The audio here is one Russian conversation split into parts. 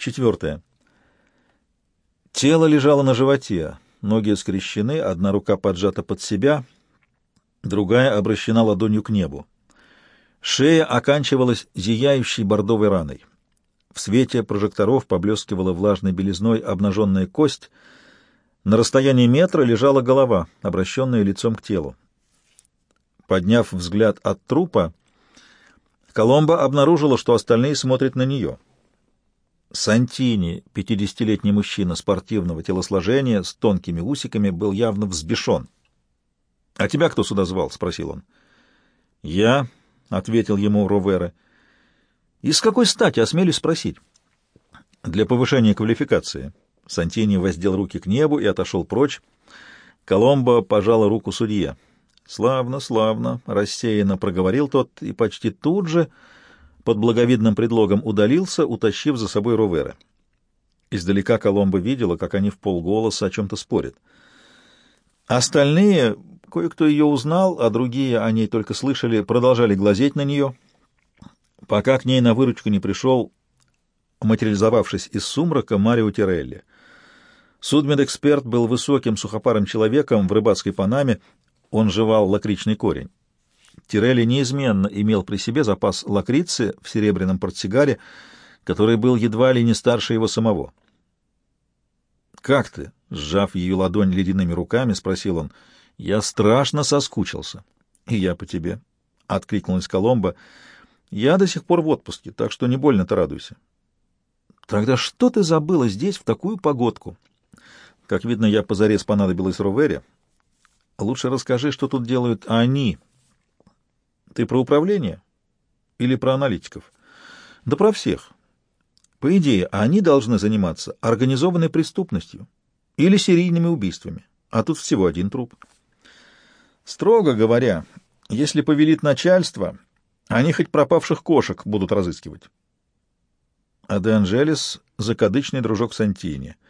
Четвертое. Тело лежало на животе, ноги скрещены, одна рука поджата под себя, другая обращена ладонью к небу. Шея оканчивалась зияющей бордовой раной. В свете прожекторов поблескивала влажной белизной обнаженная кость. На расстоянии метра лежала голова, обращенная лицом к телу. Подняв взгляд от трупа, Коломба обнаружила, что остальные смотрят на нее. Сантини, пятидесятилетний мужчина спортивного телосложения с тонкими усиками, был явно взбешен. — А тебя кто сюда звал? — спросил он. — Я, — ответил ему Ровера. — И с какой стати, осмелюсь спросить? — Для повышения квалификации. Сантини воздел руки к небу и отошел прочь. Коломбо пожала руку судье. «Славно, славно!» — рассеянно проговорил тот и почти тут же под благовидным предлогом удалился, утащив за собой Ровера. Издалека Коломба видела, как они в полголоса о чем-то спорят. Остальные, кое-кто ее узнал, а другие о ней только слышали, продолжали глазеть на нее, пока к ней на выручку не пришел, материализовавшись из сумрака, Марио Тирелли. Судмедэксперт был высоким сухопарым человеком в рыбацкой панаме, он жевал лакричный корень. Тирелли неизменно имел при себе запас лакрицы в серебряном портсигаре, который был едва ли не старше его самого. «Как ты?» — сжав ее ладонь ледяными руками, спросил он. «Я страшно соскучился». «И я по тебе», — откликнулась Коломба. «Я до сих пор в отпуске, так что не больно-то радуйся». «Тогда что ты забыла здесь в такую погодку?» «Как видно, я позарез понадобилась Ровере». Лучше расскажи, что тут делают они. Ты про управление или про аналитиков? Да про всех. По идее, они должны заниматься организованной преступностью или серийными убийствами, а тут всего один труп. Строго говоря, если повелит начальство, они хоть пропавших кошек будут разыскивать. А Де Анжелес — закадычный дружок Сантини —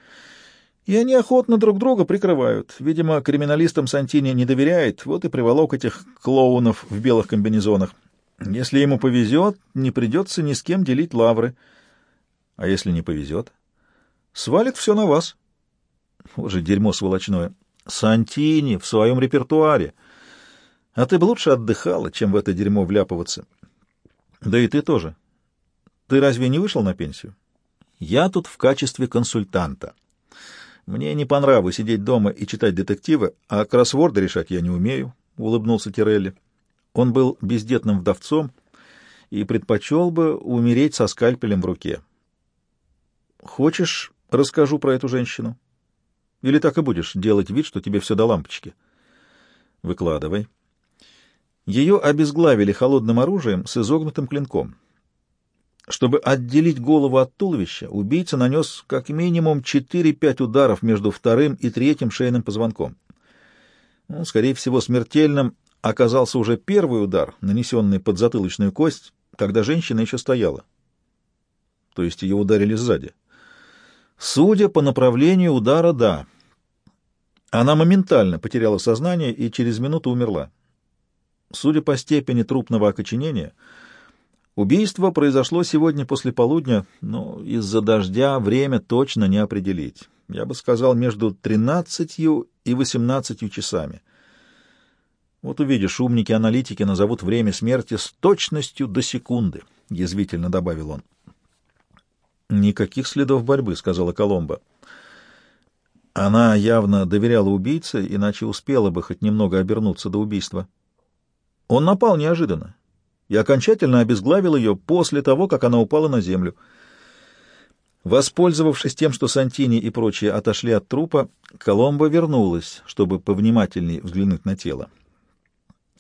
и они охотно друг друга прикрывают. Видимо, криминалистам Сантини не доверяет, вот и приволок этих клоунов в белых комбинезонах. Если ему повезет, не придется ни с кем делить лавры. А если не повезет? Свалит все на вас. Вот же дерьмо сволочное. Сантини в своем репертуаре. А ты бы лучше отдыхала, чем в это дерьмо вляпываться. Да и ты тоже. Ты разве не вышел на пенсию? Я тут в качестве консультанта. Мне не по нраву сидеть дома и читать детективы, а кроссворды решать я не умею, — улыбнулся Тирелли. Он был бездетным вдовцом и предпочел бы умереть со скальпелем в руке. — Хочешь, расскажу про эту женщину? Или так и будешь делать вид, что тебе все до лампочки? — Выкладывай. Ее обезглавили холодным оружием с изогнутым клинком. Чтобы отделить голову от туловища, убийца нанес как минимум 4-5 ударов между вторым и третьим шейным позвонком. Ну, скорее всего, смертельным оказался уже первый удар, нанесенный под затылочную кость, когда женщина еще стояла. То есть ее ударили сзади. Судя по направлению удара, да. Она моментально потеряла сознание и через минуту умерла. Судя по степени трупного окоченения — Убийство произошло сегодня после полудня, но из-за дождя время точно не определить. Я бы сказал, между тринадцатью и восемнадцатью часами. Вот увидишь, умники-аналитики назовут время смерти с точностью до секунды, — язвительно добавил он. «Никаких следов борьбы», — сказала Коломба. Она явно доверяла убийце, иначе успела бы хоть немного обернуться до убийства. Он напал неожиданно и окончательно обезглавил ее после того, как она упала на землю. Воспользовавшись тем, что Сантини и прочие отошли от трупа, Коломбо вернулась, чтобы повнимательней взглянуть на тело.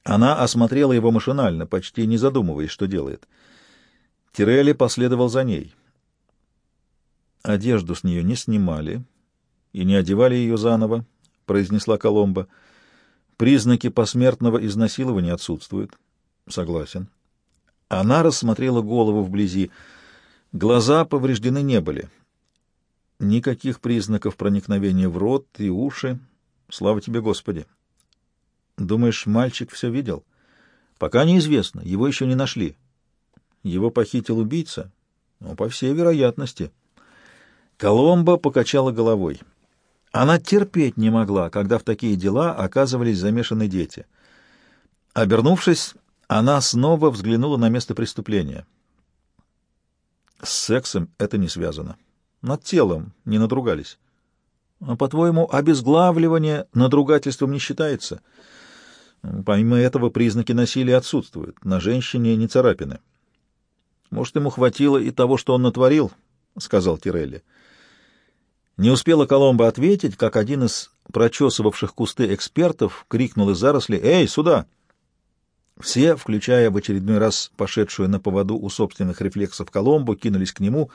Она осмотрела его машинально, почти не задумываясь, что делает. Тирелли последовал за ней. «Одежду с нее не снимали и не одевали ее заново», — произнесла Коломбо. «Признаки посмертного изнасилования отсутствуют». «Согласен». Она рассмотрела голову вблизи. Глаза повреждены не были. Никаких признаков проникновения в рот и уши. Слава тебе, Господи! Думаешь, мальчик все видел? Пока неизвестно, его еще не нашли. Его похитил убийца? Ну, по всей вероятности. Коломба покачала головой. Она терпеть не могла, когда в такие дела оказывались замешаны дети. Обернувшись, она снова взглянула на место преступления. С сексом это не связано. Над телом не надругались. А, по-твоему, обезглавливание надругательством не считается? Помимо этого, признаки насилия отсутствуют. На женщине не царапины. Может, ему хватило и того, что он натворил, — сказал Тирелли. Не успела Коломба ответить, как один из прочесывавших кусты экспертов крикнул из заросли «Эй, сюда!» Все, включая в очередной раз пошедшую на поводу у собственных рефлексов Коломбу, кинулись к нему.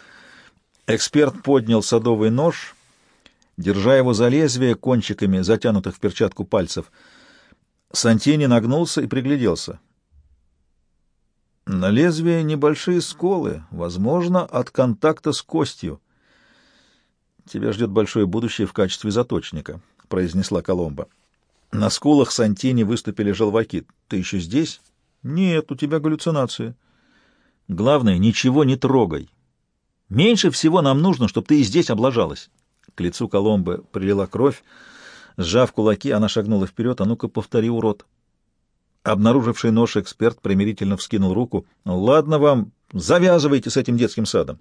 Эксперт поднял садовый нож, держа его за лезвие кончиками затянутых в перчатку пальцев. Сантини нагнулся и пригляделся. На лезвие небольшие сколы, возможно, от контакта с костью. «Тебя ждет большое будущее в качестве заточника», — произнесла Коломба. На скулах Сантини выступили желваки. «Ты еще здесь?» «Нет, у тебя галлюцинации». «Главное, ничего не трогай. Меньше всего нам нужно, чтобы ты и здесь облажалась». К лицу Коломбы прилила кровь. Сжав кулаки, она шагнула вперед. «А ну-ка, повтори, урод». Обнаруживший нож эксперт примирительно вскинул руку. «Ладно вам, завязывайте с этим детским садом».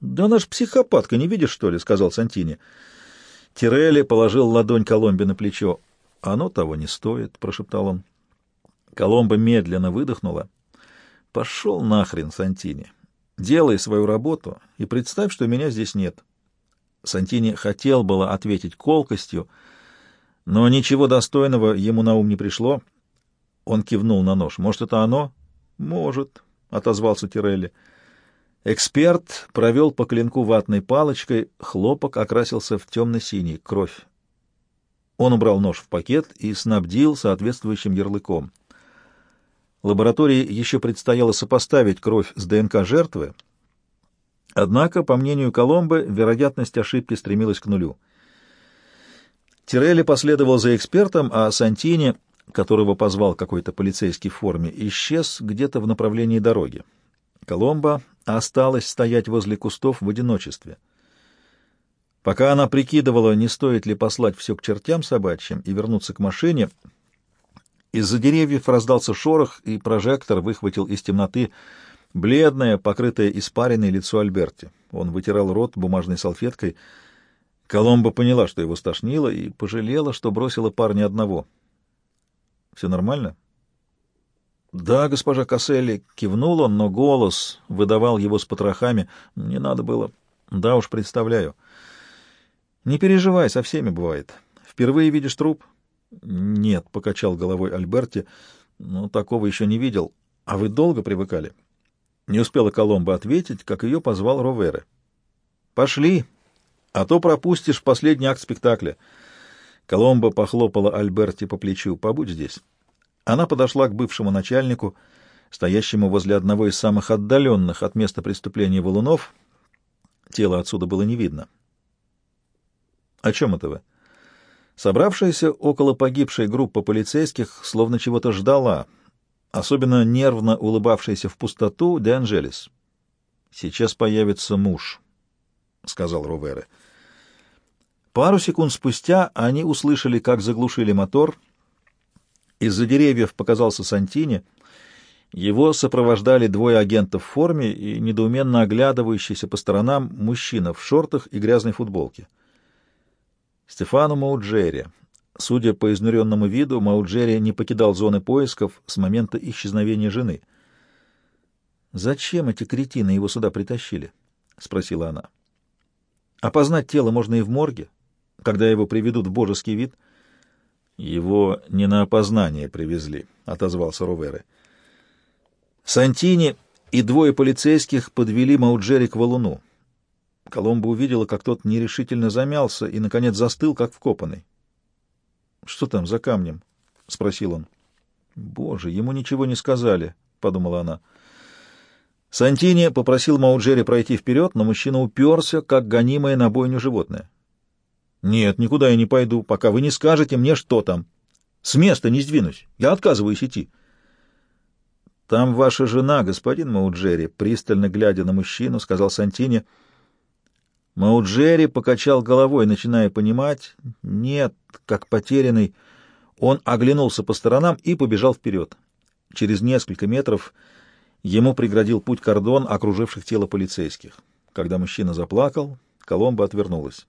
«Да наш психопатка, не видишь, что ли?» — сказал Сантини. Тирелли положил ладонь Коломбе на плечо. «Оно того не стоит», — прошептал он. Коломба медленно выдохнула. «Пошел нахрен, Сантини. Делай свою работу и представь, что меня здесь нет». Сантини хотел было ответить колкостью, но ничего достойного ему на ум не пришло. Он кивнул на нож. «Может, это оно?» «Может», — отозвался Тирелли. Эксперт провел по клинку ватной палочкой, хлопок окрасился в темно-синий, кровь. Он убрал нож в пакет и снабдил соответствующим ярлыком. Лаборатории еще предстояло сопоставить кровь с ДНК жертвы, однако, по мнению Коломбы, вероятность ошибки стремилась к нулю. Тирелли последовал за экспертом, а Сантини, которого позвал какой-то полицейский в форме, исчез где-то в направлении дороги. Коломба осталась стоять возле кустов в одиночестве — Пока она прикидывала, не стоит ли послать все к чертям собачьим и вернуться к машине, из-за деревьев раздался шорох, и прожектор выхватил из темноты бледное, покрытое испаренное лицо Альберти. Он вытирал рот бумажной салфеткой. Коломба поняла, что его стошнило, и пожалела, что бросила парня одного. — Все нормально? — Да, госпожа Касселли, — кивнул он, но голос выдавал его с потрохами. — Не надо было. — Да уж, представляю. — не переживай, со всеми бывает. Впервые видишь труп? Нет, покачал головой Альберти. Ну, такого еще не видел. А вы долго привыкали? Не успела Коломба ответить, как ее позвал Ровере. Пошли, а то пропустишь последний акт спектакля. Коломба похлопала Альберти по плечу. Побудь здесь. Она подошла к бывшему начальнику, стоящему возле одного из самых отдаленных от места преступления валунов. Тело отсюда было не видно. О чем это вы? Собравшаяся около погибшей группа полицейских словно чего-то ждала, особенно нервно улыбавшаяся в пустоту Де Анжелес. «Сейчас появится муж», — сказал Ровере. Пару секунд спустя они услышали, как заглушили мотор. Из-за деревьев показался Сантини. Его сопровождали двое агентов в форме и недоуменно оглядывающийся по сторонам мужчина в шортах и грязной футболке. Стефану Мауджери. Судя по изнуренному виду, Мауджери не покидал зоны поисков с момента исчезновения жены. «Зачем эти кретины его сюда притащили?» — спросила она. «Опознать тело можно и в морге, когда его приведут в божеский вид». «Его не на опознание привезли», — отозвался Ровере. Сантини и двое полицейских подвели Мауджери к валуну. Коломба увидела, как тот нерешительно замялся и, наконец, застыл, как вкопанный. — Что там за камнем? — спросил он. — Боже, ему ничего не сказали, — подумала она. Сантини попросил Мауджери пройти вперед, но мужчина уперся, как гонимое на бойню животное. — Нет, никуда я не пойду, пока вы не скажете мне, что там. С места не сдвинусь. Я отказываюсь идти. — Там ваша жена, господин Мауджери, пристально глядя на мужчину, сказал Сантини, — Мауджери покачал головой, начиная понимать. Нет, как потерянный. Он оглянулся по сторонам и побежал вперед. Через несколько метров ему преградил путь кордон окруживших тело полицейских. Когда мужчина заплакал, Коломба отвернулась.